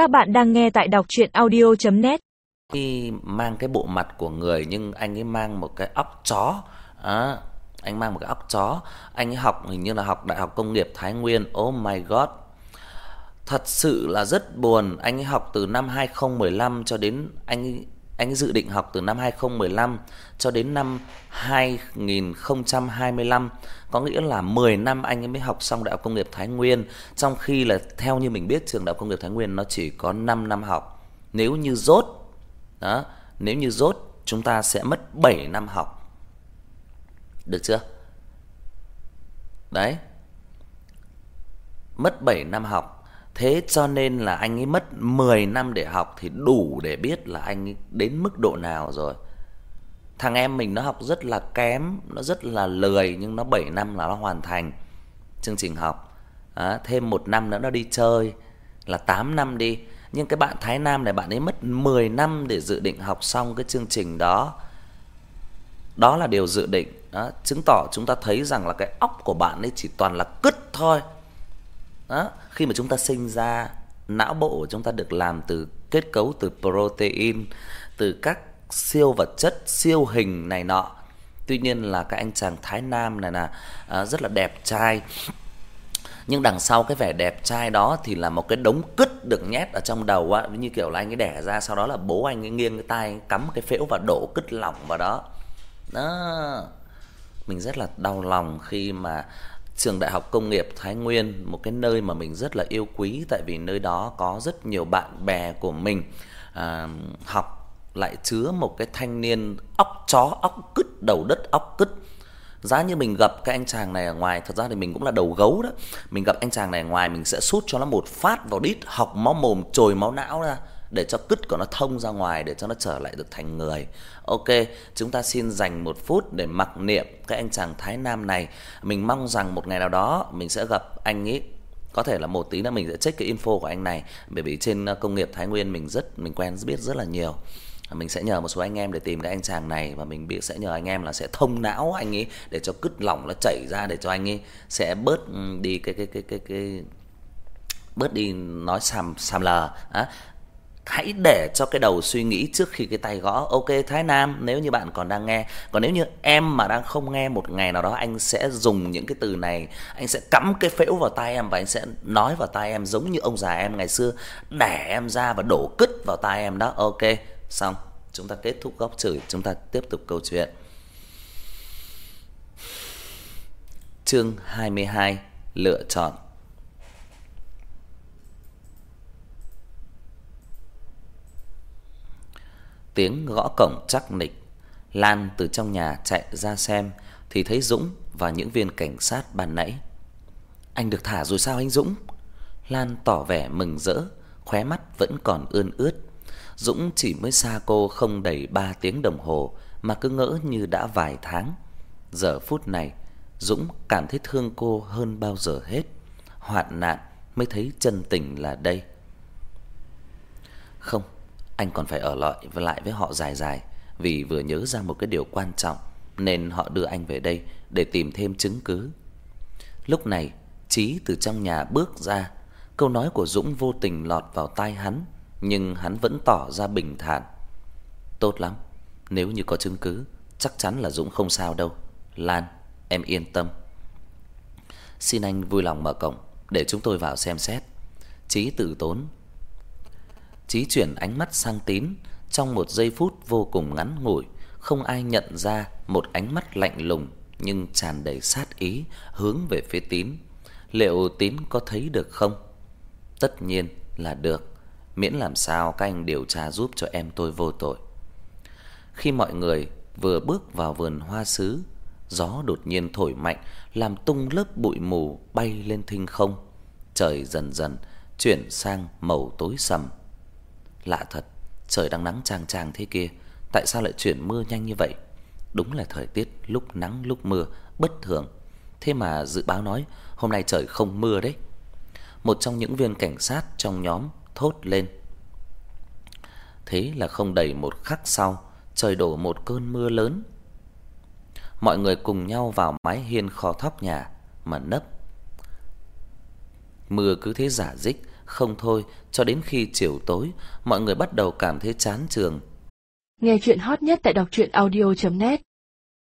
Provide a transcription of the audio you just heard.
Các bạn đang nghe tại đọc chuyện audio.net Khi mang cái bộ mặt của người nhưng anh ấy mang một cái óc chó à, Anh mang một cái óc chó Anh ấy học hình như là học Đại học Công nghiệp Thái Nguyên. Oh my god. Thật sự là rất buồn. Anh ấy học từ năm 2015 cho đến Anh ấy, anh ấy dự định học từ năm 2015 cho đến năm 2025 Có nghĩa là 10 năm anh ấy mới học xong Đại học Công nghiệp Thái Nguyên. Trong khi là theo như mình biết trường Đại học Công nghiệp Thái Nguyên nó chỉ có 5 năm học. Nếu như rốt đó, Nếu như rốt chúng ta sẽ mất 7 năm học. Được chưa? Đấy. Mất 7 năm học. Thế cho nên là anh ấy mất 10 năm để học thì đủ để biết là anh ấy đến mức độ nào rồi. Thằng em mình nó học rất là kém, nó rất là lười nhưng nó 7 năm là nó hoàn thành chương trình học. À, thêm một năm nữa nó đi chơi là 8 năm đi. Nhưng cái bạn Thái Nam này bạn ấy mất 10 năm để dự định học xong cái chương trình đó. Đó là điều dự định, đó, chứng tỏ chúng ta thấy rằng là cái óc của bạn ấy chỉ toàn là cứt thôi. Đó, khi mà chúng ta sinh ra, não bộ của chúng ta được làm từ kết cấu từ protein, từ các siêu vật chất, siêu hình này nọ. Tuy nhiên là các anh chàng Thái Nam này là à, rất là đẹp trai. Nhưng đằng sau cái vẻ đẹp trai đó thì là một cái đống cứt được nhét ở trong đầu á, như kiểu là anh ấy đẻ ra sau đó là bố anh ấy nghiêng cái tay cắm cái phễu và đổ cứt lỏng vào đó. Đó. Mình rất là đau lòng khi mà trường Đại học Công nghiệp Thái Nguyên, một cái nơi mà mình rất là yêu quý tại vì nơi đó có rất nhiều bạn bè của mình à, học lại chứa một cái thanh niên óc chó, óc cứt, đầu đất óc cứt. Giá như mình gặp cái anh chàng này ở ngoài, thật ra thì mình cũng là đầu gấu đó. Mình gặp anh chàng này ở ngoài mình sẽ sút cho nó một phát vào đít, học máu mồm trồi máu não ra để cho cứt của nó thông ra ngoài để cho nó trở lại được thành người. Ok, chúng ta xin dành một phút để mặc niệm cái anh chàng Thái Nam này. Mình mong rằng một ngày nào đó mình sẽ gặp anh ấy có thể là một tí nữa mình sẽ check cái info của anh này bởi vì trên ờ, công nghiệp Thái Nguyên mình rất mình quen biết rất là nhiều. Mình sẽ nhờ một số anh em để tìm cái anh chàng này và mình biết sẽ nhờ anh em là sẽ thông não anh ấy để cho cứt lỏng nó chảy ra để cho anh ấy sẽ bớt ừ, đi cái cái cái cái cái bớt đi nói sàm sàm lờ á hãy để cho cái đầu suy nghĩ trước khi cái tay gõ. Ok Thái Nam, nếu như bạn còn đang nghe, còn nếu như em mà đang không nghe một ngày nào đó anh sẽ dùng những cái từ này, anh sẽ cắm cái phễu vào tai em và anh sẽ nói vào tai em giống như ông già em ngày xưa, đẻ em ra và đổ cứt vào tai em đó. Ok, xong. Chúng ta kết thúc góc chửi, chúng ta tiếp tục câu chuyện. Chương 22: Lựa chọn Tiếng gõ cổng chắc nịch, Lan từ trong nhà chạy ra xem thì thấy Dũng và những viên cảnh sát ban nãy. Anh được thả rồi sao anh Dũng? Lan tỏ vẻ mừng rỡ, khóe mắt vẫn còn ươn ướt. Dũng chỉ mới xa cô không đầy 3 tiếng đồng hồ mà cứ ngỡ như đã vài tháng. Giờ phút này, Dũng cảm thấy thương cô hơn bao giờ hết. Hoạn nạn mới thấy chân tình là đây. Không, anh còn phải ở lại và lại với họ dài dài vì vừa nhớ ra một cái điều quan trọng nên họ đưa anh về đây để tìm thêm chứng cứ. Lúc này, Chí từ trong nhà bước ra, câu nói của Dũng vô tình lọt vào tai hắn, nhưng hắn vẫn tỏ ra bình thản. Tốt lắm, nếu như có chứng cứ, chắc chắn là Dũng không sao đâu. Lan, em yên tâm. Xin anh vui lòng mở cổng để chúng tôi vào xem xét. Chí tự tốn Chí chuyển ánh mắt sang Tín, trong một giây phút vô cùng ngắn ngủi, không ai nhận ra một ánh mắt lạnh lùng nhưng tràn đầy sát ý hướng về phía Tín. Liệu Tín có thấy được không? Tất nhiên là được, miễn làm sao các anh điều tra giúp cho em tôi vô tội. Khi mọi người vừa bước vào vườn hoa sứ, gió đột nhiên thổi mạnh làm tung lớp bụi mù bay lên thinh không. Trời dần dần chuyển sang màu tối sầm. Lạ thật, trời đang nắng chang chang thế kia, tại sao lại chuyển mưa nhanh như vậy? Đúng là thời tiết lúc nắng lúc mưa bất thường. Thế mà dự báo nói hôm nay trời không mưa đấy. Một trong những viên cảnh sát trong nhóm thốt lên. Thế là không đầy một khắc sau, trời đổ một cơn mưa lớn. Mọi người cùng nhau vào mái hiên kho thóc nhà mà nấp. Mưa cứ thế rả rích, không thôi cho đến khi chiều tối, mọi người bắt đầu cảm thấy chán trường. Nghe chuyện hot nhất tại đọc truyện audio net